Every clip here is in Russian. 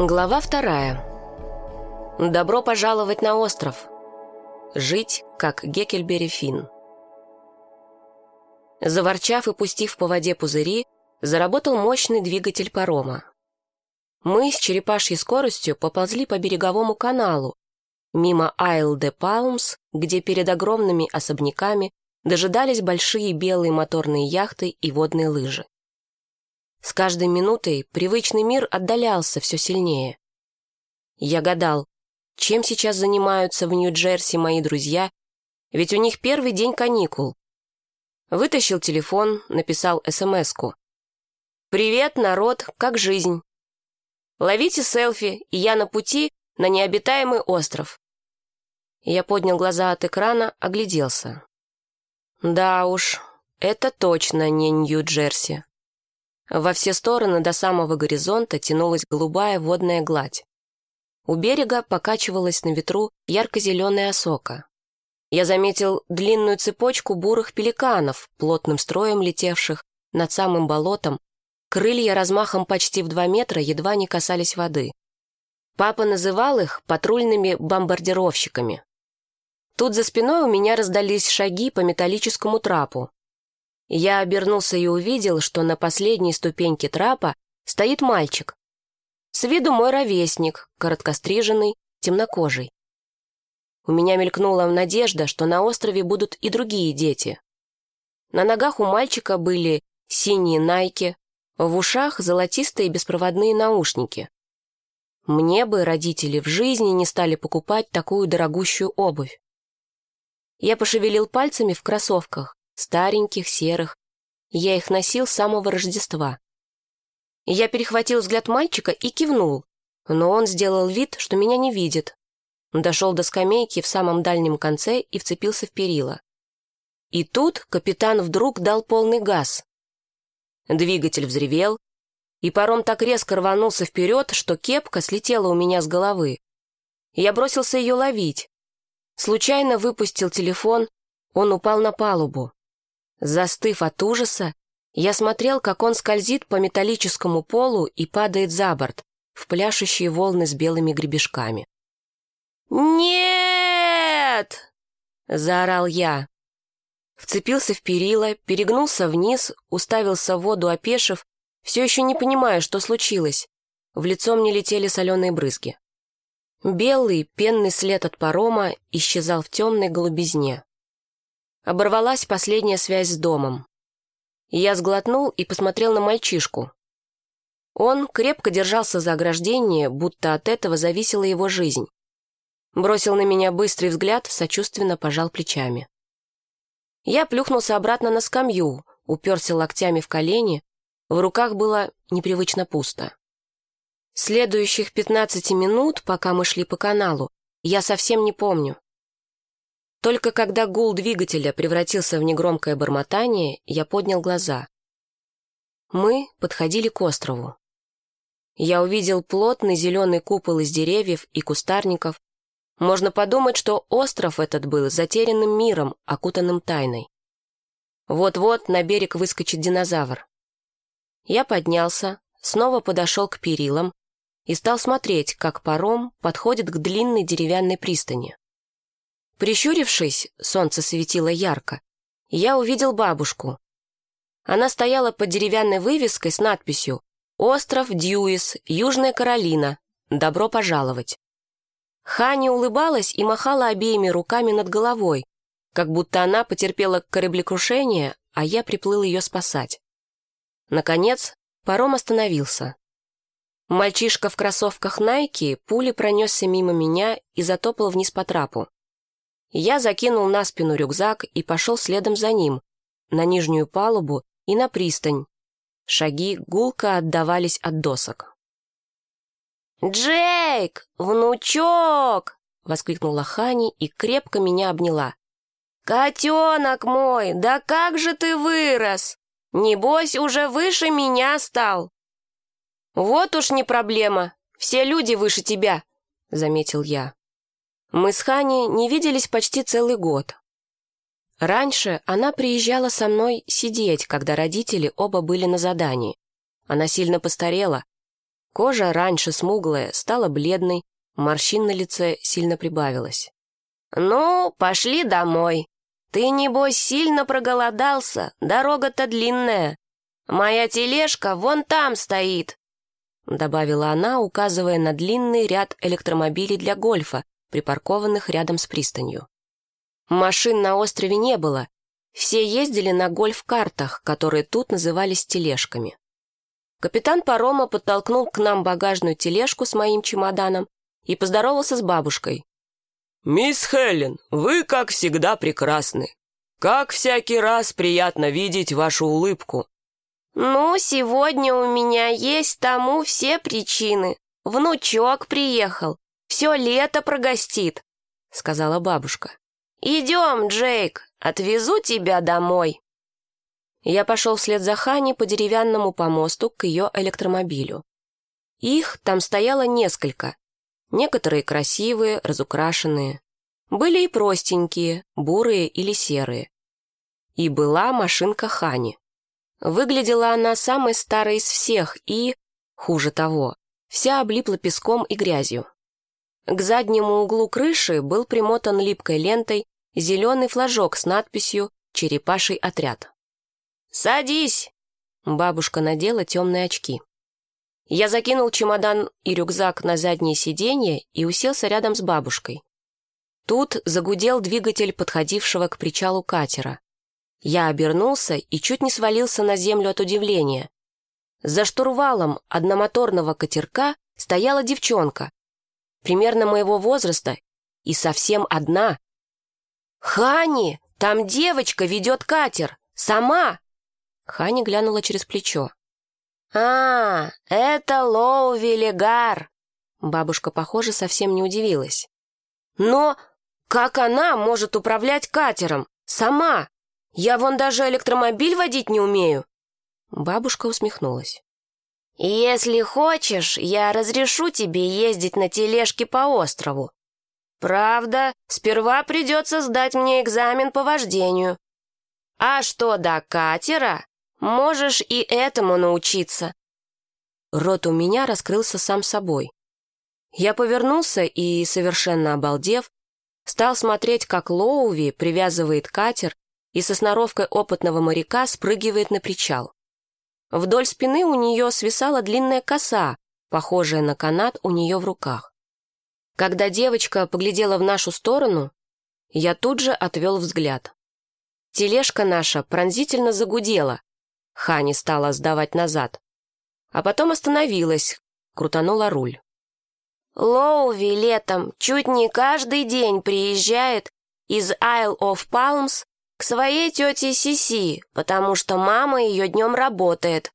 Глава вторая. Добро пожаловать на остров. Жить, как Геккельбери Финн. Заворчав и пустив по воде пузыри, заработал мощный двигатель парома. Мы с черепашьей скоростью поползли по береговому каналу, мимо Айл де Палмс, где перед огромными особняками дожидались большие белые моторные яхты и водные лыжи. С каждой минутой привычный мир отдалялся все сильнее. Я гадал, чем сейчас занимаются в Нью-Джерси мои друзья, ведь у них первый день каникул. Вытащил телефон, написал СМС-ку. «Привет, народ, как жизнь? Ловите селфи, и я на пути на необитаемый остров». Я поднял глаза от экрана, огляделся. Да уж, это точно не Нью-Джерси. Во все стороны до самого горизонта тянулась голубая водная гладь. У берега покачивалась на ветру ярко-зеленая осока. Я заметил длинную цепочку бурых пеликанов, плотным строем летевших над самым болотом. Крылья размахом почти в два метра едва не касались воды. Папа называл их патрульными бомбардировщиками. Тут за спиной у меня раздались шаги по металлическому трапу. Я обернулся и увидел, что на последней ступеньке трапа стоит мальчик. С виду мой ровесник, короткостриженный, темнокожий. У меня мелькнула надежда, что на острове будут и другие дети. На ногах у мальчика были синие найки, в ушах золотистые беспроводные наушники. Мне бы родители в жизни не стали покупать такую дорогущую обувь. Я пошевелил пальцами в кроссовках, стареньких, серых. Я их носил с самого Рождества. Я перехватил взгляд мальчика и кивнул, но он сделал вид, что меня не видит. Дошел до скамейки в самом дальнем конце и вцепился в перила. И тут капитан вдруг дал полный газ. Двигатель взревел, и паром так резко рванулся вперед, что кепка слетела у меня с головы. Я бросился ее ловить. Случайно выпустил телефон, он упал на палубу. Застыв от ужаса, я смотрел, как он скользит по металлическому полу и падает за борт, в пляшущие волны с белыми гребешками. «Нет!» — заорал я. Вцепился в перила, перегнулся вниз, уставился в воду, опешив, все еще не понимая, что случилось. В лицо мне летели соленые брызги. Белый пенный след от парома исчезал в темной голубизне. Оборвалась последняя связь с домом. Я сглотнул и посмотрел на мальчишку. Он крепко держался за ограждение, будто от этого зависела его жизнь. Бросил на меня быстрый взгляд, сочувственно пожал плечами. Я плюхнулся обратно на скамью, уперся локтями в колени, в руках было непривычно пусто. Следующих пятнадцати минут, пока мы шли по каналу, я совсем не помню. Только когда гул двигателя превратился в негромкое бормотание, я поднял глаза. Мы подходили к острову. Я увидел плотный зеленый купол из деревьев и кустарников. Можно подумать, что остров этот был затерянным миром, окутанным тайной. Вот-вот на берег выскочит динозавр. Я поднялся, снова подошел к перилам и стал смотреть, как паром подходит к длинной деревянной пристани. Прищурившись, солнце светило ярко, я увидел бабушку. Она стояла под деревянной вывеской с надписью «Остров Дьюис, Южная Каролина. Добро пожаловать». Хани улыбалась и махала обеими руками над головой, как будто она потерпела кораблекрушение, а я приплыл ее спасать. Наконец, паром остановился. Мальчишка в кроссовках Найки пули пронесся мимо меня и затопал вниз по трапу. Я закинул на спину рюкзак и пошел следом за ним, на нижнюю палубу и на пристань. Шаги гулко отдавались от досок. «Джейк! Внучок!» — воскликнула Хани и крепко меня обняла. «Котенок мой, да как же ты вырос! Небось, уже выше меня стал!» «Вот уж не проблема, все люди выше тебя», — заметил я. Мы с Хани не виделись почти целый год. Раньше она приезжала со мной сидеть, когда родители оба были на задании. Она сильно постарела. Кожа, раньше смуглая, стала бледной, морщин на лице сильно прибавилось. «Ну, пошли домой. Ты, небось, сильно проголодался, дорога-то длинная. Моя тележка вон там стоит», — добавила она, указывая на длинный ряд электромобилей для гольфа, припаркованных рядом с пристанью. Машин на острове не было, все ездили на гольф-картах, которые тут назывались тележками. Капитан парома подтолкнул к нам багажную тележку с моим чемоданом и поздоровался с бабушкой. «Мисс Хелен, вы, как всегда, прекрасны. Как всякий раз приятно видеть вашу улыбку». «Ну, сегодня у меня есть тому все причины. Внучок приехал, все лето прогостит», — сказала бабушка. «Идем, Джейк, отвезу тебя домой». Я пошел вслед за Хани по деревянному помосту к ее электромобилю. Их там стояло несколько. Некоторые красивые, разукрашенные. Были и простенькие, бурые или серые. И была машинка Хани. Выглядела она самой старой из всех и, хуже того, вся облипла песком и грязью. К заднему углу крыши был примотан липкой лентой зеленый флажок с надписью «Черепаший отряд». «Садись!» Бабушка надела темные очки. Я закинул чемодан и рюкзак на заднее сиденье и уселся рядом с бабушкой. Тут загудел двигатель подходившего к причалу катера. Я обернулся и чуть не свалился на землю от удивления. За штурвалом одномоторного катерка стояла девчонка, примерно моего возраста, и совсем одна. «Хани, там девочка ведет катер! Сама!» Хани глянула через плечо. «А, это Лоу Велигар!» Бабушка, похоже, совсем не удивилась. «Но как она может управлять катером? Сама? Я вон даже электромобиль водить не умею!» Бабушка усмехнулась. «Если хочешь, я разрешу тебе ездить на тележке по острову. Правда, сперва придется сдать мне экзамен по вождению. А что до катера, Можешь и этому научиться». Рот у меня раскрылся сам собой. Я повернулся и, совершенно обалдев, стал смотреть, как Лоуви привязывает катер и со сноровкой опытного моряка спрыгивает на причал. Вдоль спины у нее свисала длинная коса, похожая на канат у нее в руках. Когда девочка поглядела в нашу сторону, я тут же отвел взгляд. Тележка наша пронзительно загудела, Хани стала сдавать назад. А потом остановилась, крутанула руль. Лоуви летом чуть не каждый день приезжает из Isle of Palms к своей тете Сиси, потому что мама ее днем работает.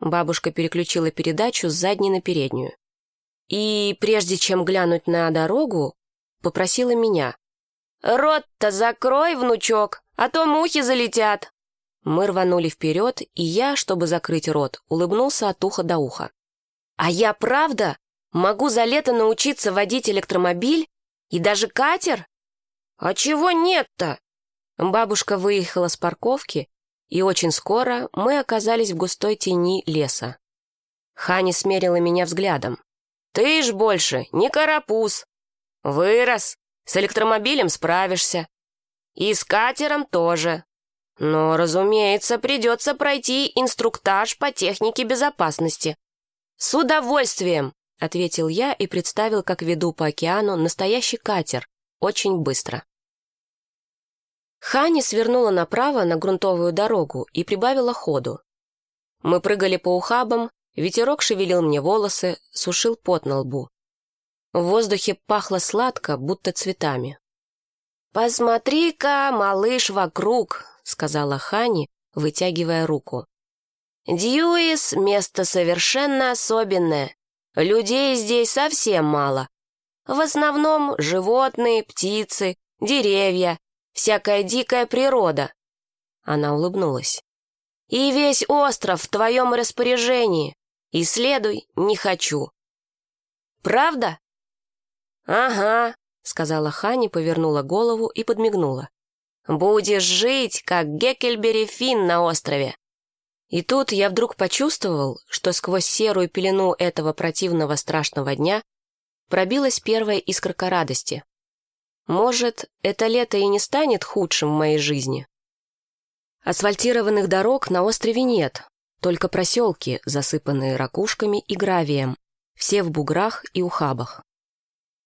Бабушка переключила передачу с задней на переднюю. И прежде чем глянуть на дорогу, попросила меня. «Рот-то закрой, внучок, а то мухи залетят». Мы рванули вперед, и я, чтобы закрыть рот, улыбнулся от уха до уха. «А я правда могу за лето научиться водить электромобиль и даже катер? А чего нет-то?» Бабушка выехала с парковки, и очень скоро мы оказались в густой тени леса. Хани смерила меня взглядом. «Ты ж больше не карапуз. Вырос, с электромобилем справишься. И с катером тоже. Но, разумеется, придется пройти инструктаж по технике безопасности. С удовольствием, ответил я и представил, как веду по океану настоящий катер, очень быстро. Хани свернула направо на грунтовую дорогу и прибавила ходу. Мы прыгали по ухабам, ветерок шевелил мне волосы, сушил пот на лбу. В воздухе пахло сладко, будто цветами. «Посмотри-ка, малыш, вокруг!» — сказала Хани, вытягивая руку. «Дьюис — место совершенно особенное. Людей здесь совсем мало. В основном животные, птицы, деревья, всякая дикая природа». Она улыбнулась. «И весь остров в твоем распоряжении. Исследуй не хочу». «Правда?» «Ага», — сказала Хани, повернула голову и подмигнула. Будешь жить, как Геккельбери Финн на острове. И тут я вдруг почувствовал, что сквозь серую пелену этого противного страшного дня пробилась первая искорка радости. Может, это лето и не станет худшим в моей жизни? Асфальтированных дорог на острове нет, только проселки, засыпанные ракушками и гравием, все в буграх и ухабах.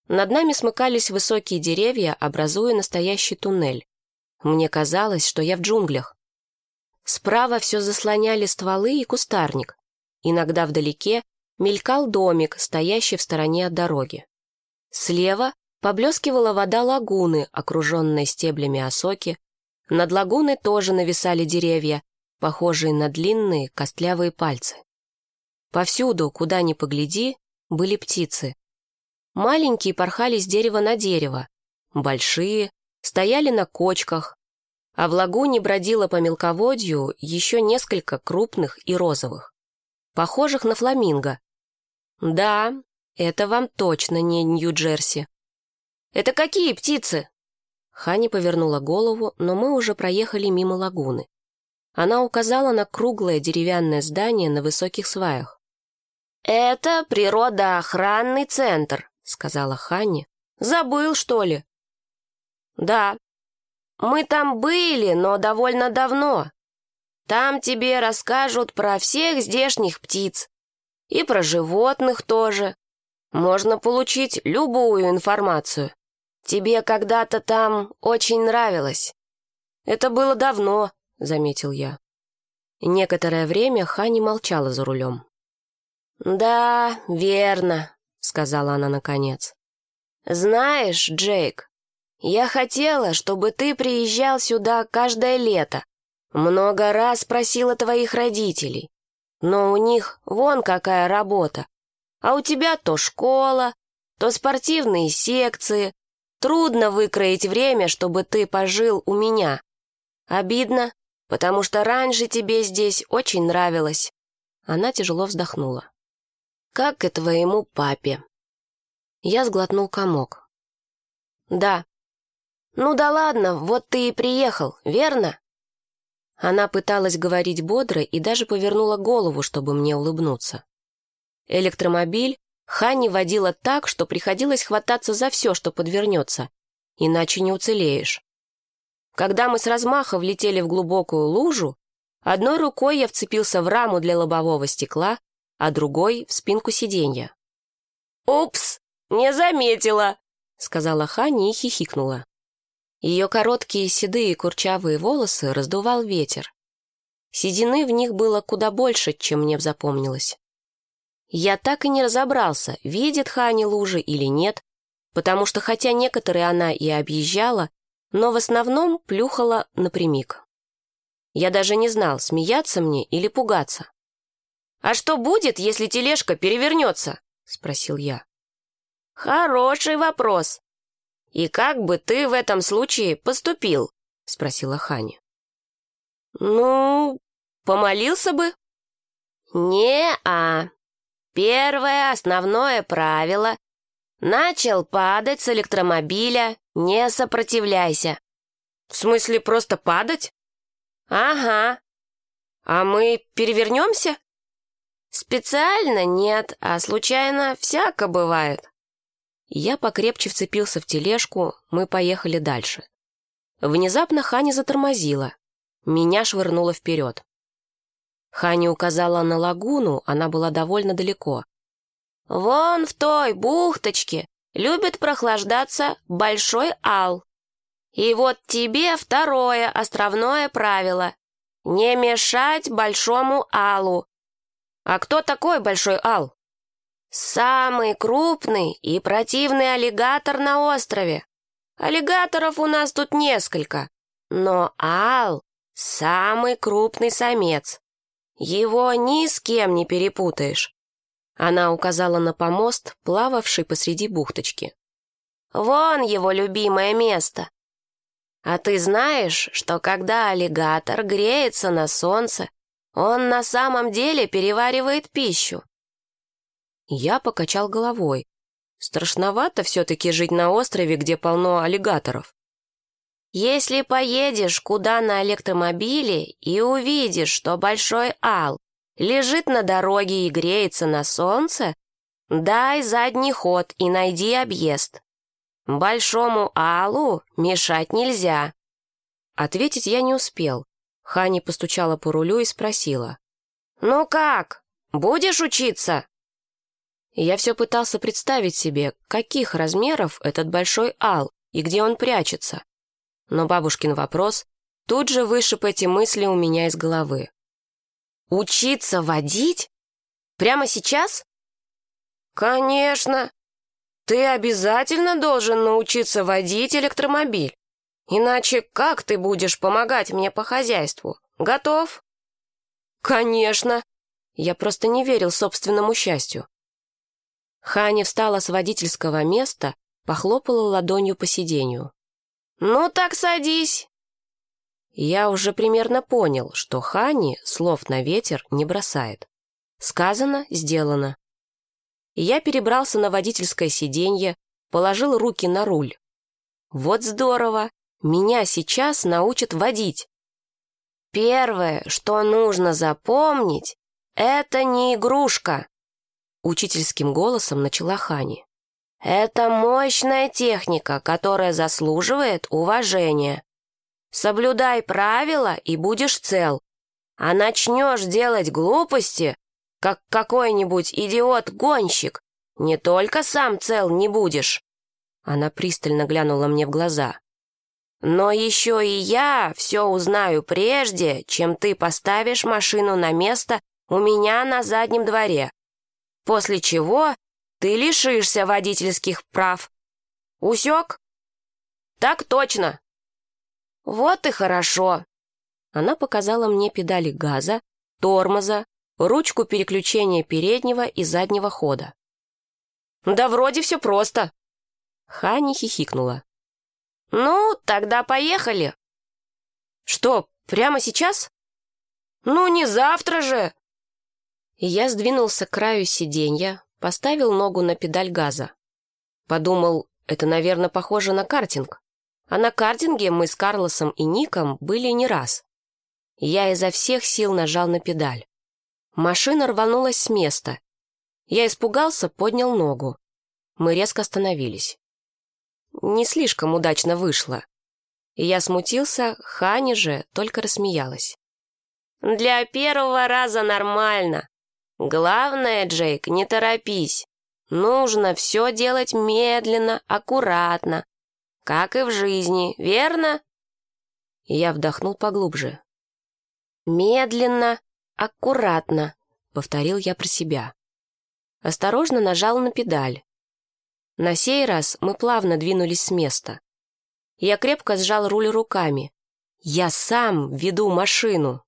Над нами смыкались высокие деревья, образуя настоящий туннель. Мне казалось, что я в джунглях. Справа все заслоняли стволы и кустарник. Иногда вдалеке мелькал домик, стоящий в стороне от дороги. Слева поблескивала вода лагуны, окруженной стеблями осоки, над лагуной тоже нависали деревья, похожие на длинные костлявые пальцы. Повсюду, куда ни погляди, были птицы. Маленькие порхали с дерева на дерево, большие стояли на кочках, а в лагуне бродило по мелководью еще несколько крупных и розовых, похожих на фламинго. Да, это вам точно не Нью-Джерси. «Это какие птицы?» Хани повернула голову, но мы уже проехали мимо лагуны. Она указала на круглое деревянное здание на высоких сваях. «Это природоохранный центр», — сказала Ханни. «Забыл, что ли?» «Да. Мы там были, но довольно давно. Там тебе расскажут про всех здешних птиц. И про животных тоже. Можно получить любую информацию. Тебе когда-то там очень нравилось. Это было давно, заметил я. Некоторое время Хани молчала за рулем. «Да, верно», — сказала она наконец. «Знаешь, Джейк, я хотела, чтобы ты приезжал сюда каждое лето. Много раз просила твоих родителей. Но у них вон какая работа. А у тебя то школа, то спортивные секции, Трудно выкроить время, чтобы ты пожил у меня. Обидно, потому что раньше тебе здесь очень нравилось». Она тяжело вздохнула. «Как и твоему папе». Я сглотнул комок. «Да». «Ну да ладно, вот ты и приехал, верно?» Она пыталась говорить бодро и даже повернула голову, чтобы мне улыбнуться. Электромобиль Ханни водила так, что приходилось хвататься за все, что подвернется, иначе не уцелеешь. Когда мы с размаха влетели в глубокую лужу, одной рукой я вцепился в раму для лобового стекла, а другой — в спинку сиденья. «Упс, не заметила!» — сказала Ханни и хихикнула. Ее короткие седые курчавые волосы раздувал ветер. Седины в них было куда больше, чем мне запомнилось. Я так и не разобрался, видит Хани лужи или нет, потому что хотя некоторые она и объезжала, но в основном плюхала напрямик. Я даже не знал, смеяться мне или пугаться. «А что будет, если тележка перевернется?» — спросил я. «Хороший вопрос. И как бы ты в этом случае поступил?» — спросила Ханя. «Ну, помолился бы». «Не-а», Первое основное правило — начал падать с электромобиля, не сопротивляйся. В смысле просто падать? Ага. А мы перевернемся? Специально нет, а случайно всяко бывает. Я покрепче вцепился в тележку, мы поехали дальше. Внезапно Ханя затормозила. Меня швырнуло вперед. Хани указала на лагуну, она была довольно далеко. «Вон в той бухточке любит прохлаждаться большой ал. И вот тебе второе островное правило — не мешать большому алу. А кто такой большой ал? Самый крупный и противный аллигатор на острове. Аллигаторов у нас тут несколько, но ал — самый крупный самец. Его ни с кем не перепутаешь. Она указала на помост, плававший посреди бухточки. Вон его любимое место. А ты знаешь, что когда аллигатор греется на солнце, он на самом деле переваривает пищу? Я покачал головой. Страшновато все-таки жить на острове, где полно аллигаторов. Если поедешь куда на электромобиле и увидишь, что Большой Ал лежит на дороге и греется на солнце, дай задний ход и найди объезд. Большому Алу мешать нельзя». Ответить я не успел. Хани постучала по рулю и спросила. «Ну как, будешь учиться?» Я все пытался представить себе, каких размеров этот большой ал и где он прячется. Но бабушкин вопрос тут же вышиб эти мысли у меня из головы. «Учиться водить? Прямо сейчас?» «Конечно! Ты обязательно должен научиться водить электромобиль. Иначе как ты будешь помогать мне по хозяйству? Готов?» «Конечно!» Я просто не верил собственному счастью. Ханя встала с водительского места, похлопала ладонью по сиденью. «Ну так садись!» Я уже примерно понял, что Хани слов на ветер не бросает. Сказано, сделано. Я перебрался на водительское сиденье, положил руки на руль. Вот здорово! Меня сейчас научат водить. Первое, что нужно запомнить, это не игрушка учительским голосом начала Хани. «Это мощная техника, которая заслуживает уважения. Соблюдай правила и будешь цел. А начнешь делать глупости, как какой-нибудь идиот-гонщик, не только сам цел не будешь». Она пристально глянула мне в глаза. «Но еще и я все узнаю прежде, чем ты поставишь машину на место у меня на заднем дворе после чего ты лишишься водительских прав. Усек? Так точно. Вот и хорошо. Она показала мне педали газа, тормоза, ручку переключения переднего и заднего хода. Да вроде все просто. Хани хихикнула. Ну, тогда поехали. Что, прямо сейчас? Ну, не завтра же, я сдвинулся к краю сиденья, поставил ногу на педаль газа. Подумал, это, наверное, похоже на картинг. А на картинге мы с Карлосом и Ником были не раз. Я изо всех сил нажал на педаль. Машина рванулась с места. Я испугался, поднял ногу. Мы резко остановились. Не слишком удачно вышло. Я смутился, Хани же только рассмеялась. «Для первого раза нормально», Главное, Джейк, не торопись. Нужно все делать медленно, аккуратно, как и в жизни, верно? Я вдохнул поглубже. Медленно, аккуратно, повторил я про себя. Осторожно нажал на педаль. На сей раз мы плавно двинулись с места. Я крепко сжал руль руками. Я сам веду машину.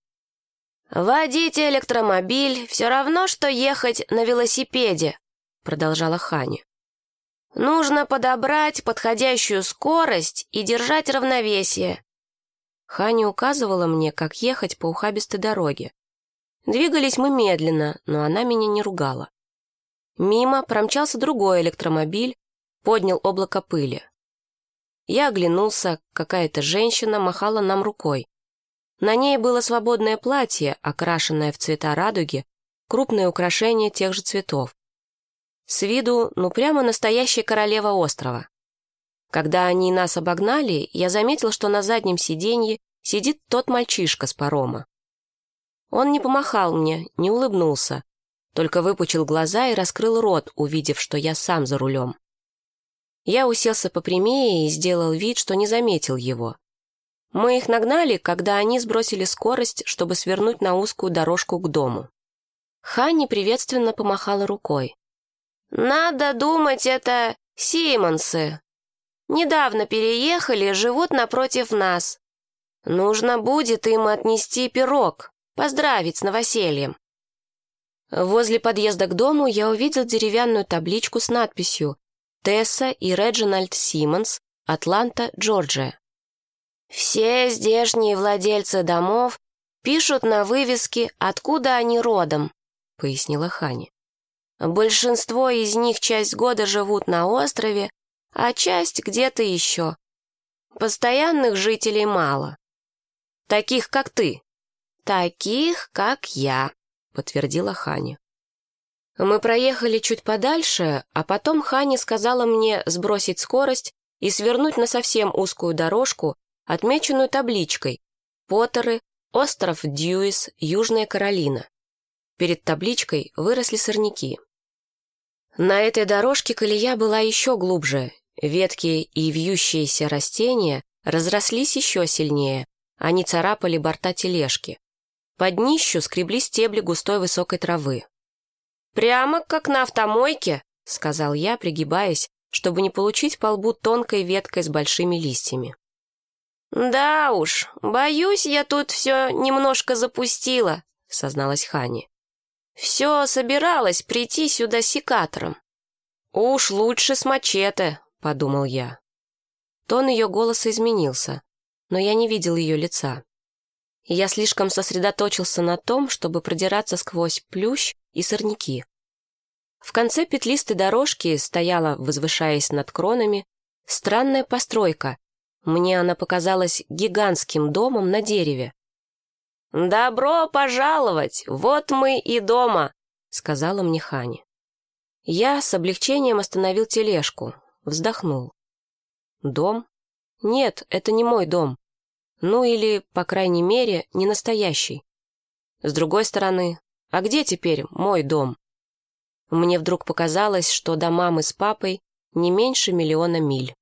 «Водить электромобиль все равно, что ехать на велосипеде», продолжала Ханя. «Нужно подобрать подходящую скорость и держать равновесие». Ханя указывала мне, как ехать по ухабистой дороге. Двигались мы медленно, но она меня не ругала. Мимо промчался другой электромобиль, поднял облако пыли. Я оглянулся, какая-то женщина махала нам рукой. На ней было свободное платье, окрашенное в цвета радуги, крупное украшение тех же цветов. С виду, ну прямо настоящая королева острова. Когда они нас обогнали, я заметил, что на заднем сиденье сидит тот мальчишка с парома. Он не помахал мне, не улыбнулся, только выпучил глаза и раскрыл рот, увидев, что я сам за рулем. Я уселся попрямее и сделал вид, что не заметил его. Мы их нагнали, когда они сбросили скорость, чтобы свернуть на узкую дорожку к дому. Ханни приветственно помахала рукой. «Надо думать, это Симонсы. Недавно переехали, живут напротив нас. Нужно будет им отнести пирог, поздравить с новосельем». Возле подъезда к дому я увидел деревянную табличку с надписью «Тесса и Реджинальд Симмонс, Атланта, Джорджия». Все здешние владельцы домов пишут на вывеске, откуда они родом, пояснила Хани. Большинство из них часть года живут на острове, а часть где-то еще. Постоянных жителей мало. Таких, как ты. Таких, как я, подтвердила Хани. Мы проехали чуть подальше, а потом Хани сказала мне сбросить скорость и свернуть на совсем узкую дорожку, отмеченную табличкой «Поттеры, остров Дьюис, Южная Каролина». Перед табличкой выросли сорняки. На этой дорожке колея была еще глубже, ветки и вьющиеся растения разрослись еще сильнее, они царапали борта тележки. Под днищу скребли стебли густой высокой травы. «Прямо как на автомойке», — сказал я, пригибаясь, чтобы не получить по лбу тонкой веткой с большими листьями. «Да уж, боюсь, я тут все немножко запустила», — созналась Хани. «Все собиралась прийти сюда секатором». «Уж лучше с мачете», — подумал я. Тон ее голоса изменился, но я не видел ее лица. Я слишком сосредоточился на том, чтобы продираться сквозь плющ и сорняки. В конце петлистой дорожки стояла, возвышаясь над кронами, странная постройка. Мне она показалась гигантским домом на дереве. «Добро пожаловать! Вот мы и дома!» — сказала мне Хани. Я с облегчением остановил тележку, вздохнул. «Дом? Нет, это не мой дом. Ну или, по крайней мере, не настоящий. С другой стороны, а где теперь мой дом? Мне вдруг показалось, что до мамы с папой не меньше миллиона миль.